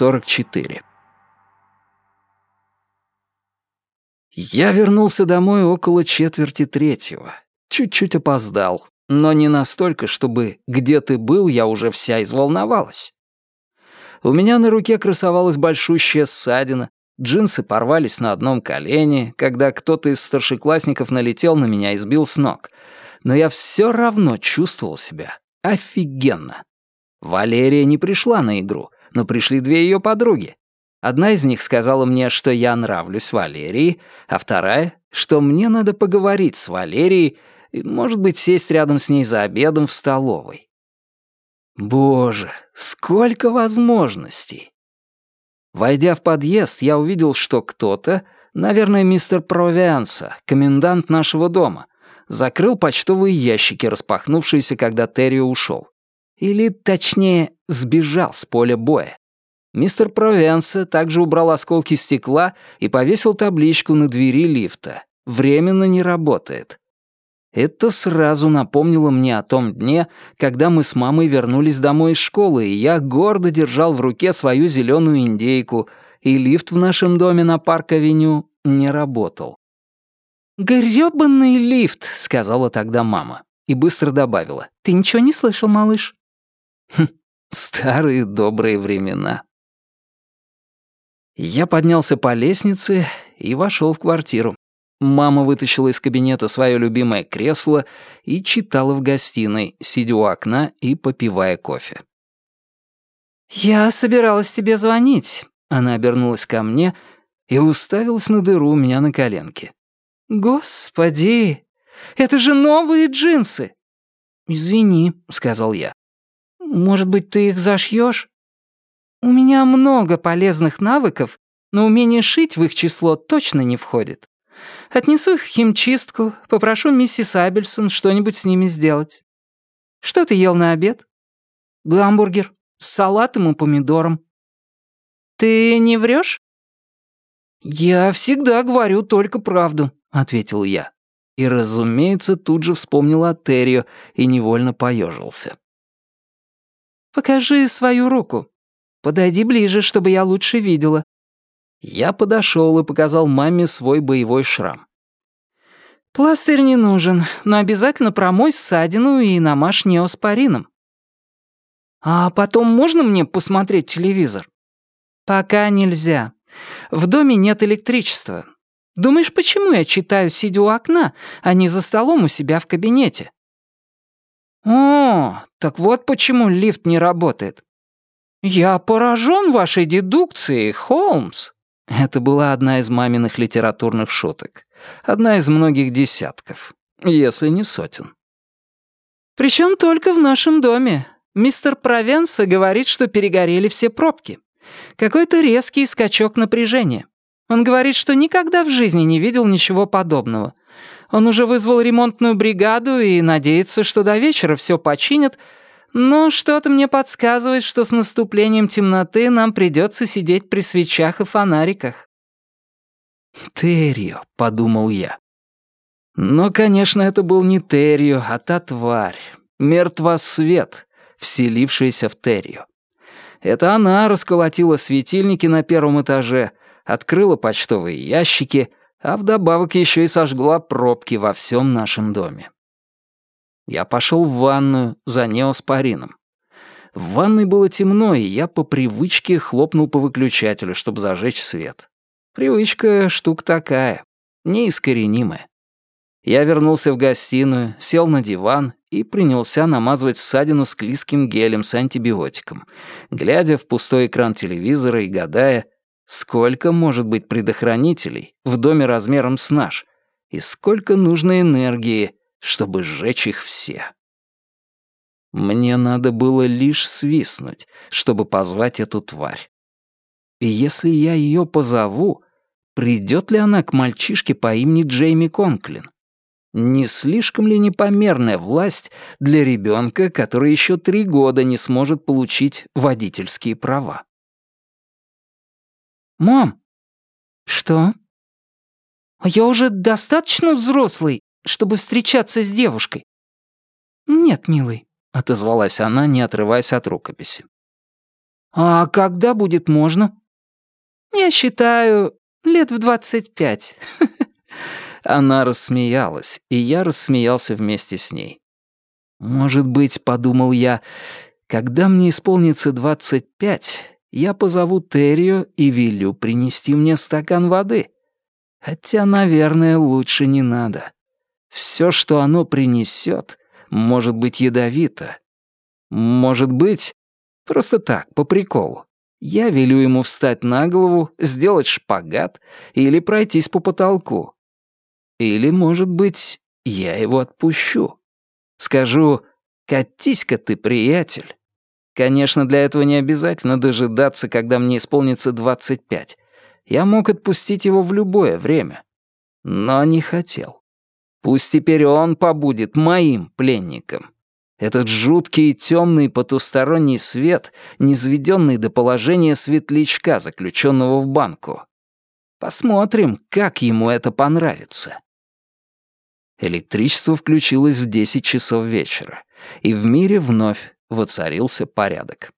44. Я вернулся домой около четверти третьего. Чуть-чуть опоздал, но не настолько, чтобы «где ты был» я уже вся изволновалась. У меня на руке красовалась большущая ссадина, джинсы порвались на одном колене, когда кто-то из старшеклассников налетел на меня и сбил с ног. Но я все равно чувствовал себя офигенно. Валерия не пришла на игру, но пришли две ее подруги. Одна из них сказала мне, что я нравлюсь Валерии, а вторая, что мне надо поговорить с Валерией и, может быть, сесть рядом с ней за обедом в столовой. Боже, сколько возможностей! Войдя в подъезд, я увидел, что кто-то, наверное, мистер Провианса, комендант нашего дома, закрыл почтовые ящики, распахнувшиеся, когда Террио ушел. Или, точнее, сбежал с поля боя. Мистер Провенса также убрал осколки стекла и повесил табличку на двери лифта. «Временно не работает». Это сразу напомнило мне о том дне, когда мы с мамой вернулись домой из школы, и я гордо держал в руке свою зеленую индейку, и лифт в нашем доме на Парк-авеню не работал. «Грёбаный лифт», — сказала тогда мама, и быстро добавила. «Ты ничего не слышал, малыш?» Хм, старые добрые времена. Я поднялся по лестнице и вошел в квартиру. Мама вытащила из кабинета свое любимое кресло и читала в гостиной, сидя у окна и попивая кофе. «Я собиралась тебе звонить», — она обернулась ко мне и уставилась на дыру у меня на коленке. «Господи, это же новые джинсы!» «Извини», — сказал я. «Может быть, ты их зашьешь?» У меня много полезных навыков, но умение шить в их число точно не входит. Отнесу их в химчистку, попрошу миссис Абельсон что-нибудь с ними сделать. Что ты ел на обед? Гамбургер с салатом и помидором. Ты не врешь? Я всегда говорю только правду, ответил я. И, разумеется, тут же вспомнил о Террио и невольно поежился. «Покажи свою руку», Подойди ближе, чтобы я лучше видела». Я подошел и показал маме свой боевой шрам. «Пластырь не нужен, но обязательно промой ссадину и намажь неоспорином». «А потом можно мне посмотреть телевизор?» «Пока нельзя. В доме нет электричества. Думаешь, почему я читаю, сидя у окна, а не за столом у себя в кабинете?» «О, так вот почему лифт не работает. «Я поражен вашей дедукцией, Холмс!» Это была одна из маминых литературных шуток. Одна из многих десятков, если не сотен. «Причем только в нашем доме. Мистер Провенса говорит, что перегорели все пробки. Какой-то резкий скачок напряжения. Он говорит, что никогда в жизни не видел ничего подобного. Он уже вызвал ремонтную бригаду и надеется, что до вечера все починят, но что-то мне подсказывает, что с наступлением темноты нам придется сидеть при свечах и фонариках. «Террио», — подумал я. Но, конечно, это был не Террио, а та тварь, мертвосвет, вселившаяся в Террио. Это она расколотила светильники на первом этаже, открыла почтовые ящики, а вдобавок еще и сожгла пробки во всем нашем доме. Я пошел в ванную за неоспорином. В ванной было темно, и я по привычке хлопнул по выключателю, чтобы зажечь свет. Привычка — штука такая, неискоренимая. Я вернулся в гостиную, сел на диван и принялся намазывать ссадину склизким гелем с антибиотиком, глядя в пустой экран телевизора и гадая, сколько может быть предохранителей в доме размером с наш, и сколько нужно энергии, чтобы сжечь их все. Мне надо было лишь свистнуть, чтобы позвать эту тварь. И если я ее позову, придет ли она к мальчишке по имени Джейми Конклин? Не слишком ли непомерная власть для ребенка, который еще три года не сможет получить водительские права? «Мам!» «Что?» «А я уже достаточно взрослый, чтобы встречаться с девушкой?» «Нет, милый», — отозвалась она, не отрываясь от рукописи. «А когда будет можно?» «Я считаю, лет в двадцать пять». Она рассмеялась, и я рассмеялся вместе с ней. «Может быть, — подумал я, — когда мне исполнится двадцать пять, я позову Террио и велю принести мне стакан воды. Хотя, наверное, лучше не надо. Все, что оно принесет, может быть ядовито. Может быть, просто так, по приколу. Я велю ему встать на голову, сделать шпагат или пройтись по потолку. Или, может быть, я его отпущу. Скажу «Катись-ка ты, приятель». Конечно, для этого не обязательно дожидаться, когда мне исполнится 25. Я мог отпустить его в любое время. Но не хотел. Пусть теперь он побудет моим пленником. Этот жуткий и темный потусторонний свет, низведенный до положения светлячка, заключенного в банку. Посмотрим, как ему это понравится. Электричество включилось в 10 часов вечера, и в мире вновь воцарился порядок.